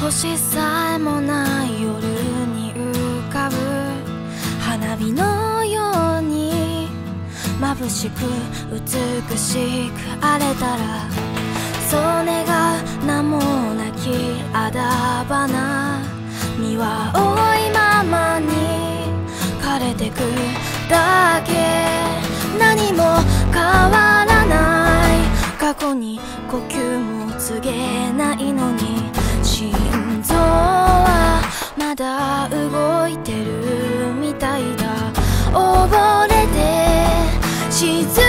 星さえもない夜に浮かぶ花火のように眩しく美しく荒れたらそれが名もなきあだばな身は多いままに枯れてくだけ。何も変わらない。過去に呼吸も告げないのに。まだ動いてるみたいだ。溺れて沈む